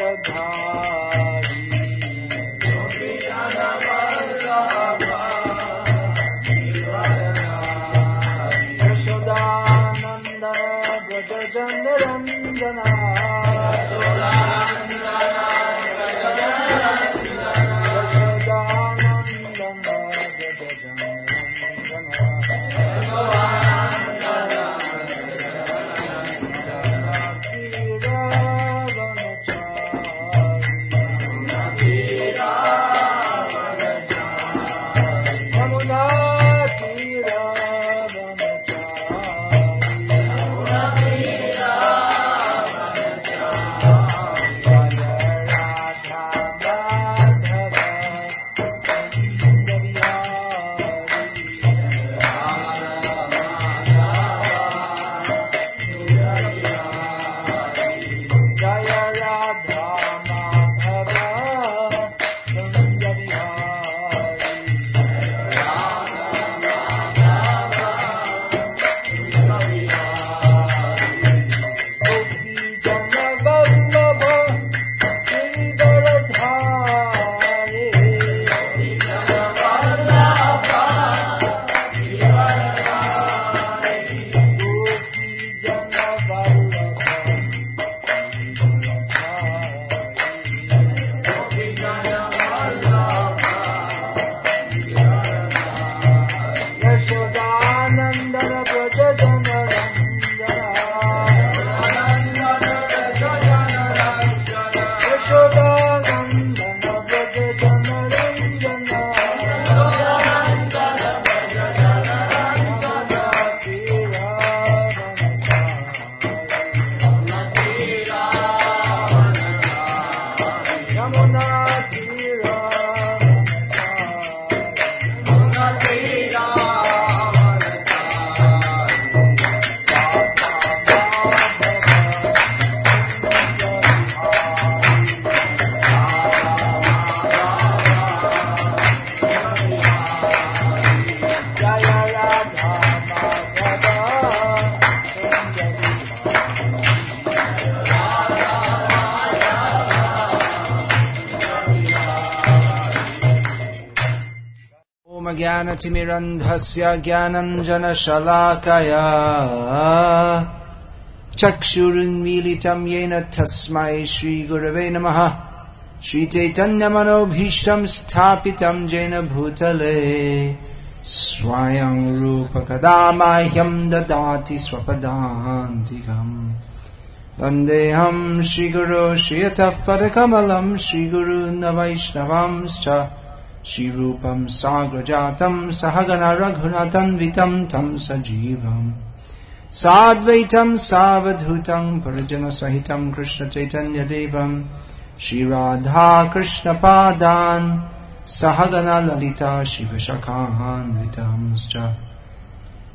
धाम Sona ॐ ज्ञानतिमिरन्धस्य ज्ञानञ्जनशलाकया। चक्षुरुन्मीलितं येन तस्मै श्रीगुरवे नमः। श्रीचैतन्यमनोभीष्टं स्थापितं येन भूतले। स्वयं रूपकदा माह्यं ददाति स्वपदान्तिकम्। वन्देऽहं श्रीगुरो श्रियतः परकमलं श्रीगुरून् वैष्णवांश्च। श्रीरूपं साग्रजातं सहगण रघुनाथन्वितं तं सजीवम् साद्वैतं सावधूतं परिजनसहितं सहगण ललिता शिवशखान्वितंश्च।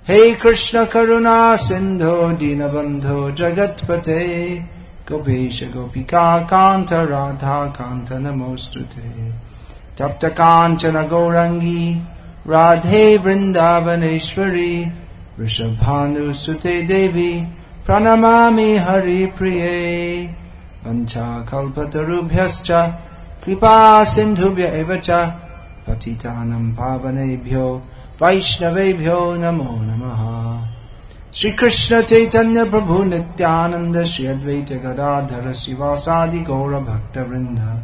हे कृष्ण करुणा, सिन्धो, दीनबन्धो, जगत्पते, गोपेश, गोपिका, कान्त, राधा नमोऽस्तु ते। तप्त काञ्चन गौरङ्गी, राधे वृन्दावनेश्वरी, वृषभानुसुते देवी, प्रणमामि हरिप्रिये। वञ्चाकल्पतरुभ्यश्च कृपा सिन्धुभ्य एव च, पतितानं पावनेभ्यो, वैष्णवेभ्यो नमो नमः। श्रीकृष्ण चैतन्य प्रभु नित्यानन्द, श्री अद्वैत गदाधर शिवासादि गौरभक्तवृन्द।